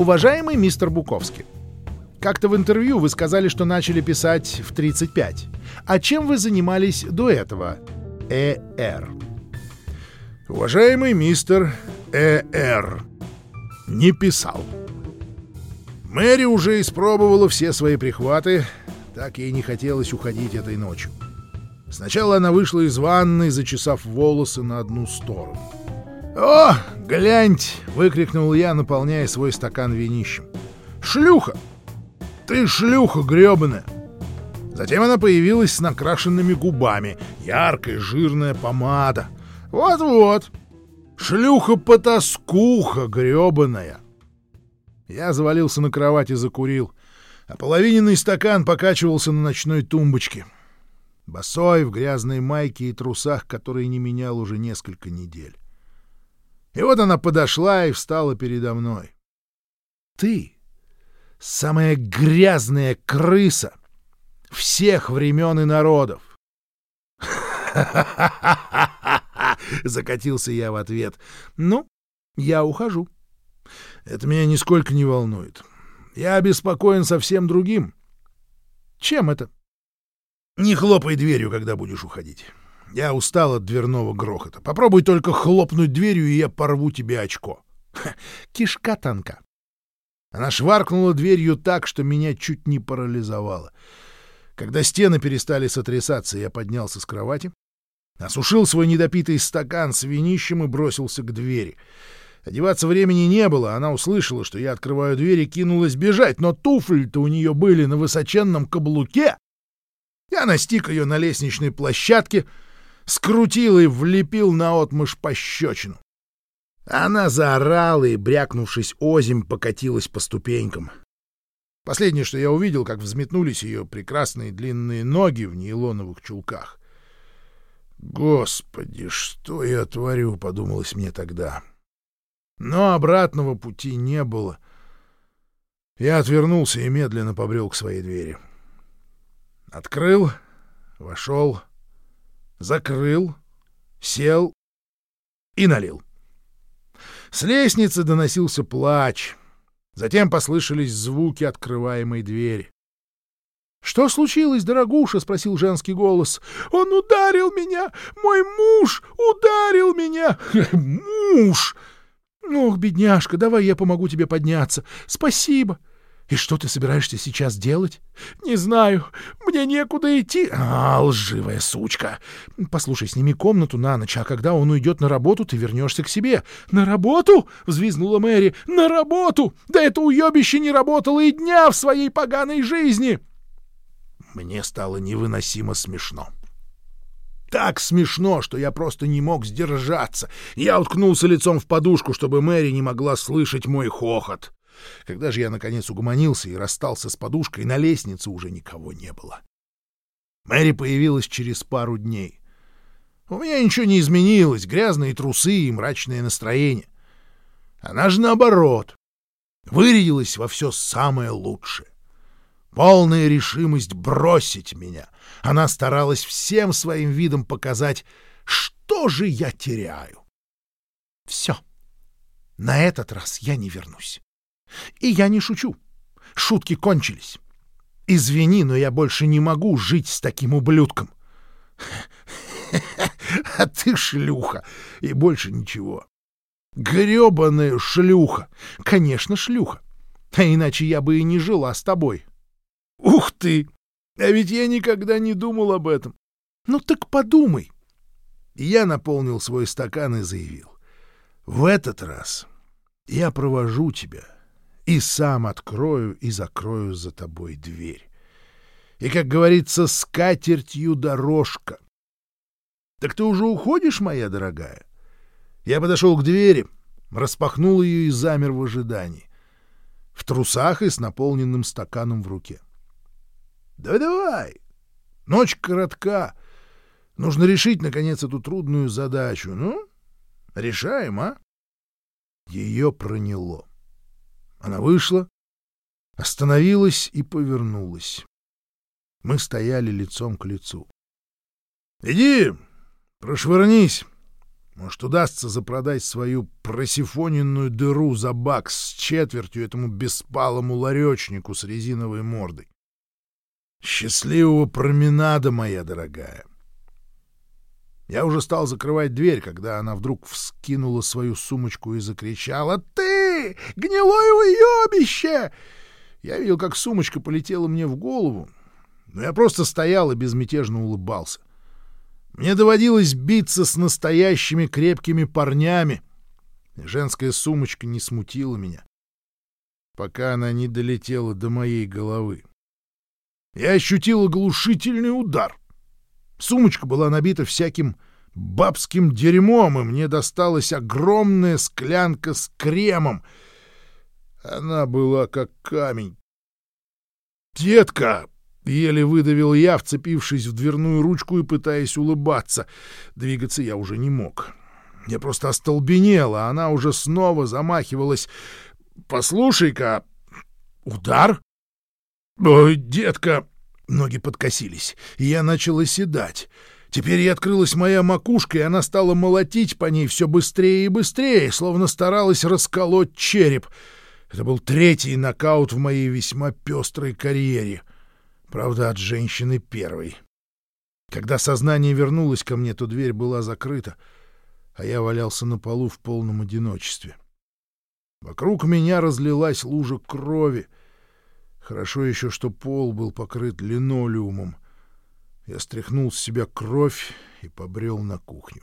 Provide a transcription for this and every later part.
Уважаемый мистер Буковский, как-то в интервью вы сказали, что начали писать в 35. А чем вы занимались до этого? Э.Р. Уважаемый мистер Э.Р. Не писал. Мэри уже испробовала все свои прихваты, так ей не хотелось уходить этой ночью. Сначала она вышла из ванной, зачесав волосы на одну сторону. «О, гляньте!» — выкрикнул я, наполняя свой стакан винищем. «Шлюха! Ты шлюха гребаная!» Затем она появилась с накрашенными губами, яркая жирная помада. «Вот-вот! Шлюха-потаскуха гребаная!» Я завалился на кровать и закурил, а половиненный стакан покачивался на ночной тумбочке. Босой, в грязной майке и трусах, которые не менял уже несколько недель. И вот она подошла и встала передо мной. Ты — самая грязная крыса всех времен и народов. Закатился я в ответ. Ну, я ухожу. Это меня нисколько не волнует. Я обеспокоен совсем другим. Чем это? Не хлопай дверью, когда будешь уходить. Я устал от дверного грохота. Попробуй только хлопнуть дверью, и я порву тебе очко. Ха, кишка танка. Она шваркнула дверью так, что меня чуть не парализовало. Когда стены перестали сотрясаться, я поднялся с кровати, осушил свой недопитый стакан с винищем и бросился к двери. Одеваться времени не было, она услышала, что я открываю дверь и кинулась бежать, но туфли-то у нее были на высоченном каблуке. Я настиг ее на лестничной площадке — скрутил и влепил наотмашь пощечину. Она заорала и, брякнувшись озимь, покатилась по ступенькам. Последнее, что я увидел, как взметнулись ее прекрасные длинные ноги в нейлоновых чулках. «Господи, что я творю?» — подумалось мне тогда. Но обратного пути не было. Я отвернулся и медленно побрел к своей двери. Открыл, вошел — закрыл, сел и налил. С лестницы доносился плач. Затем послышались звуки открываемой двери. — Что случилось, дорогуша? — спросил женский голос. — Он ударил меня! Мой муж ударил меня! — Муж! — Ох, бедняжка, давай я помогу тебе подняться. Спасибо. — и что ты собираешься сейчас делать? Не знаю. Мне некуда идти. А, лживая сучка. Послушай, сними комнату на ночь, а когда он уйдет на работу, ты вернешься к себе. На работу? Взвизгнула Мэри. На работу! Да это уебище не работало и дня в своей поганой жизни. Мне стало невыносимо смешно. Так смешно, что я просто не мог сдержаться. Я уткнулся лицом в подушку, чтобы Мэри не могла слышать мой хохот. Когда же я, наконец, угомонился и расстался с подушкой, на лестнице уже никого не было. Мэри появилась через пару дней. У меня ничего не изменилось, грязные трусы и мрачное настроение. Она же наоборот, вырядилась во все самое лучшее. Полная решимость бросить меня. Она старалась всем своим видом показать, что же я теряю. Все. На этот раз я не вернусь. И я не шучу. Шутки кончились. Извини, но я больше не могу жить с таким ублюдком. А ты шлюха, и больше ничего. Грёбаная шлюха. Конечно, шлюха. А иначе я бы и не жила с тобой. Ух ты! А ведь я никогда не думал об этом. Ну так подумай. я наполнил свой стакан и заявил. В этот раз я провожу тебя и сам открою и закрою за тобой дверь. И, как говорится, с катертью дорожка. Так ты уже уходишь, моя дорогая? Я подошел к двери, распахнул ее и замер в ожидании. В трусах и с наполненным стаканом в руке. Давай-давай! Ночь коротка. Нужно решить, наконец, эту трудную задачу. Ну, решаем, а? Ее проняло. Она вышла, остановилась и повернулась. Мы стояли лицом к лицу. — Иди, прошвырнись. Может, удастся запродать свою просифоненную дыру за бакс с четвертью этому беспалому ларечнику с резиновой мордой. Счастливого променада, моя дорогая! Я уже стал закрывать дверь, когда она вдруг вскинула свою сумочку и закричала «Ты! Гнилое уебище!» Я видел, как сумочка полетела мне в голову, но я просто стоял и безмятежно улыбался. Мне доводилось биться с настоящими крепкими парнями. Женская сумочка не смутила меня, пока она не долетела до моей головы. Я ощутил оглушительный удар. Сумочка была набита всяким бабским дерьмом, и мне досталась огромная склянка с кремом. Она была как камень. «Детка!» — еле выдавил я, вцепившись в дверную ручку и пытаясь улыбаться. Двигаться я уже не мог. Я просто остолбенел, а она уже снова замахивалась. «Послушай-ка! Удар?» «Ой, детка!» Ноги подкосились, и я начал оседать. Теперь и открылась моя макушка, и она стала молотить по ней все быстрее и быстрее, словно старалась расколоть череп. Это был третий нокаут в моей весьма пестрой карьере. Правда, от женщины первой. Когда сознание вернулось ко мне, то дверь была закрыта, а я валялся на полу в полном одиночестве. Вокруг меня разлилась лужа крови. Хорошо еще, что пол был покрыт линолеумом. Я стряхнул с себя кровь и побрел на кухню.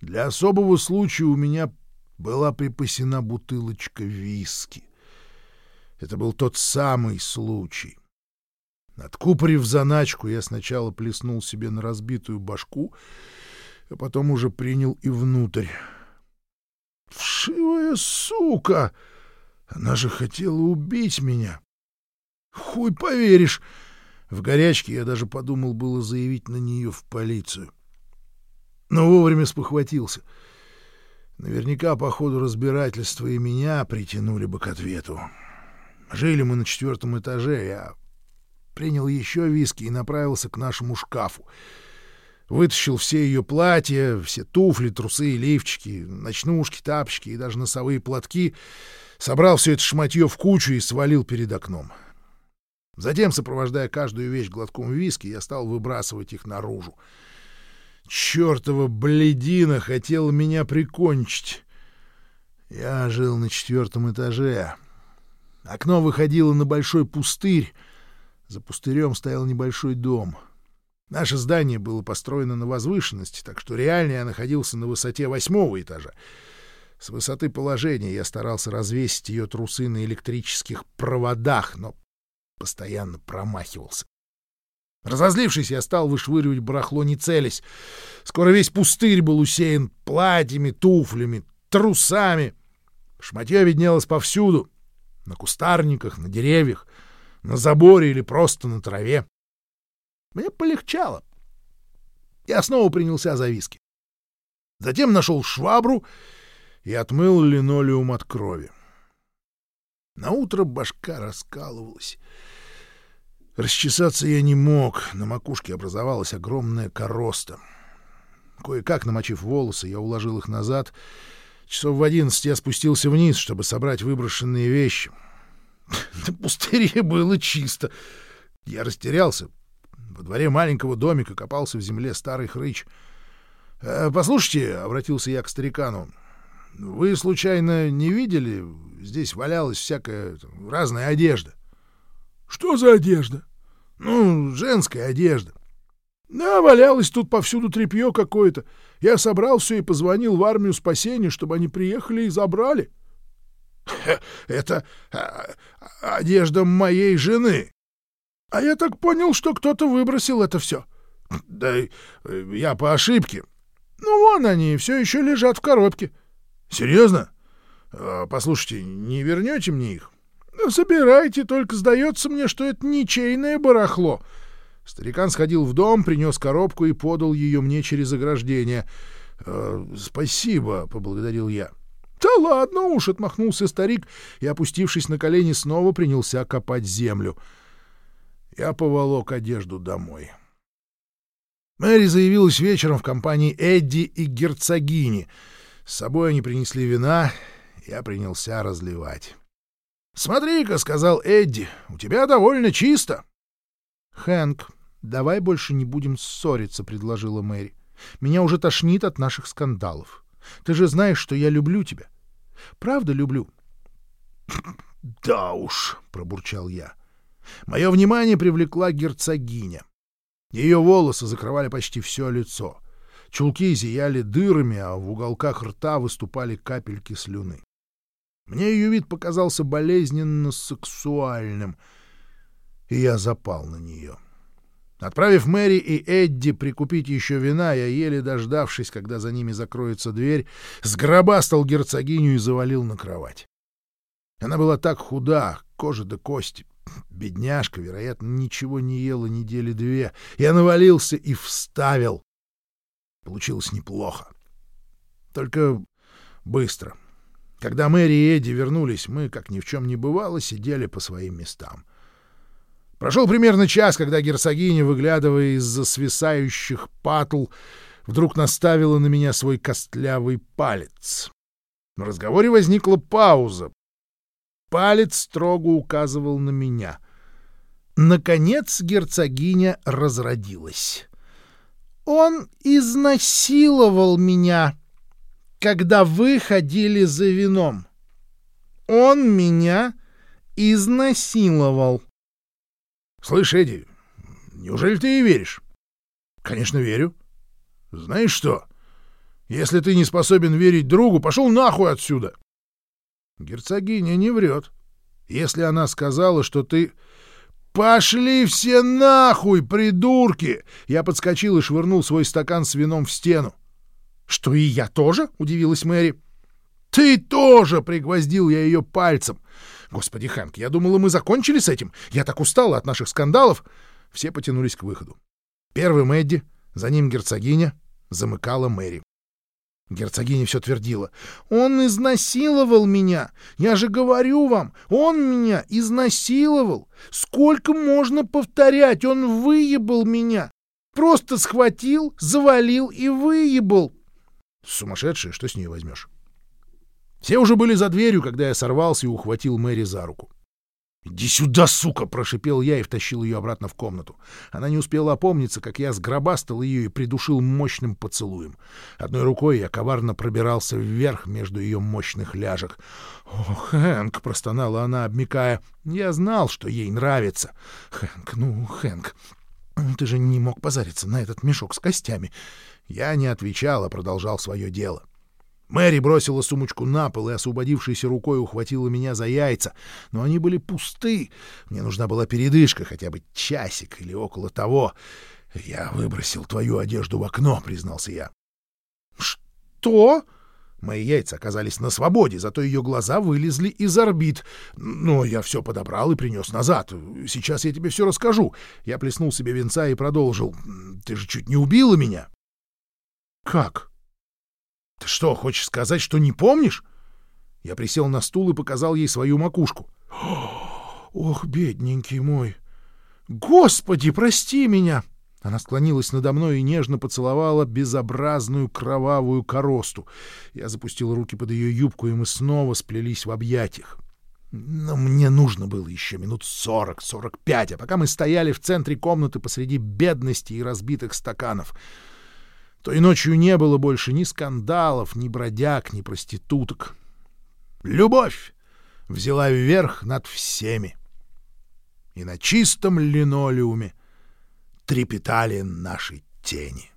Для особого случая у меня была припасена бутылочка виски. Это был тот самый случай. Откупорив заначку, я сначала плеснул себе на разбитую башку, а потом уже принял и внутрь. Вшивая сука! Она же хотела убить меня. Хуй поверишь! В горячке я даже подумал было заявить на нее в полицию. Но вовремя спохватился. Наверняка по ходу разбирательства и меня притянули бы к ответу. Жили мы на четвертом этаже, я принял еще виски и направился к нашему шкафу. Вытащил все ее платья, все туфли, трусы, лифчики, ночнушки, тапочки и даже носовые платки, собрал все это шматье в кучу и свалил перед окном. — Затем, сопровождая каждую вещь глотком виски, я стал выбрасывать их наружу. Чёртова бледина хотела меня прикончить. Я жил на четвертом этаже. Окно выходило на большой пустырь. За пустырем стоял небольшой дом. Наше здание было построено на возвышенности, так что реально я находился на высоте восьмого этажа. С высоты положения я старался развесить ее трусы на электрических проводах, но постоянно промахивался. Разозлившись, я стал вышвыривать барахло не целясь. Скоро весь пустырь был усеян платьями, туфлями, трусами. Шматье виднелось повсюду. На кустарниках, на деревьях, на заборе или просто на траве. Мне полегчало. Я снова принялся за виски. Затем нашел швабру и отмыл линолеум от крови. На утро башка раскалывалась. Расчесаться я не мог, на макушке образовалась огромная короста. Кое-как, намочив волосы, я уложил их назад. Часов в одиннадцать я спустился вниз, чтобы собрать выброшенные вещи. На пустыре было чисто. Я растерялся. Во дворе маленького домика копался в земле старый хрыч. «Э, «Послушайте», — обратился я к старикану, — «вы, случайно, не видели здесь валялась всякая разная одежда. — Что за одежда? — Ну, женская одежда. — Да, валялось тут повсюду тряпье какое-то. Я собрал все и позвонил в армию спасения, чтобы они приехали и забрали. — Это а, одежда моей жены. — А я так понял, что кто-то выбросил это все. — Да я по ошибке. — Ну, вон они, все еще лежат в коробке. — Серьезно? — а, послушайте, не вернете мне их? — Забирайте, только сдается мне, что это ничейное барахло. Старикан сходил в дом, принес коробку и подал ее мне через ограждение. «Э, — Спасибо, — поблагодарил я. — Да ладно уж, — отмахнулся старик и, опустившись на колени, снова принялся копать землю. Я поволок одежду домой. Мэри заявилась вечером в компании Эдди и герцогини. С собой они принесли вина, я принялся разливать. «Смотри-ка», — сказал Эдди, — «у тебя довольно чисто». «Хэнк, давай больше не будем ссориться», — предложила Мэри. «Меня уже тошнит от наших скандалов. Ты же знаешь, что я люблю тебя. Правда люблю?» «Да уж», — пробурчал я. Мое внимание привлекла герцогиня. Ее волосы закрывали почти все лицо. Чулки зияли дырами, а в уголках рта выступали капельки слюны. Мне ее вид показался болезненно сексуальным, и я запал на нее. Отправив Мэри и Эдди прикупить еще вина, я, еле дождавшись, когда за ними закроется дверь, сгробастал герцогиню и завалил на кровать. Она была так худа, кожа до кости. Бедняжка, вероятно, ничего не ела недели две. Я навалился и вставил. Получилось неплохо. Только быстро. Когда Мэри и Эдди вернулись, мы, как ни в чем не бывало, сидели по своим местам. Прошел примерно час, когда герцогиня, выглядывая из-за свисающих патл, вдруг наставила на меня свой костлявый палец. В разговоре возникла пауза. Палец строго указывал на меня. Наконец герцогиня разродилась. «Он изнасиловал меня!» Когда вы ходили за вином. Он меня изнасиловал. — Слышь, Эдди, неужели ты и веришь? — Конечно, верю. — Знаешь что? Если ты не способен верить другу, пошел нахуй отсюда. Герцогиня не врет. Если она сказала, что ты... «Пошли все нахуй, придурки!» Я подскочил и швырнул свой стакан с вином в стену. «Что и я тоже?» — удивилась Мэри. «Ты тоже!» — пригвоздил я ее пальцем. «Господи, Хэнк, я думала, мы закончили с этим. Я так устала от наших скандалов!» Все потянулись к выходу. Первым Эдди, за ним герцогиня, замыкала Мэри. Герцогиня все твердила. «Он изнасиловал меня! Я же говорю вам, он меня изнасиловал! Сколько можно повторять? Он выебал меня! Просто схватил, завалил и выебал!» Сумасшедшая, что с нее возьмешь? Все уже были за дверью, когда я сорвался и ухватил Мэри за руку. «Иди сюда, сука!» — прошипел я и втащил ее обратно в комнату. Она не успела опомниться, как я сгробастал ее и придушил мощным поцелуем. Одной рукой я коварно пробирался вверх между ее мощных ляжек. «О, Хэнк!» — простонала она, обмикая. «Я знал, что ей нравится. Хэнк, ну, Хэнк, ты же не мог позариться на этот мешок с костями. Я не отвечал, а продолжал свое дело. Мэри бросила сумочку на пол и, освободившейся рукой, ухватила меня за яйца. Но они были пусты. Мне нужна была передышка, хотя бы часик или около того. «Я выбросил твою одежду в окно», — признался я. «Что?» Мои яйца оказались на свободе, зато ее глаза вылезли из орбит. Но я все подобрал и принес назад. Сейчас я тебе все расскажу. Я плеснул себе венца и продолжил. «Ты же чуть не убила меня!» «Как? Ты что, хочешь сказать, что не помнишь?» Я присел на стул и показал ей свою макушку. «Ох, бедненький мой! Господи, прости меня!» Она склонилась надо мной и нежно поцеловала безобразную кровавую коросту. Я запустил руки под ее юбку, и мы снова сплелись в объятиях. Но мне нужно было еще минут сорок, сорок пять, а пока мы стояли в центре комнаты посреди бедности и разбитых стаканов — той ночью не было больше ни скандалов, ни бродяг, ни проституток. Любовь взяла вверх над всеми. И на чистом линолеуме трепетали наши тени.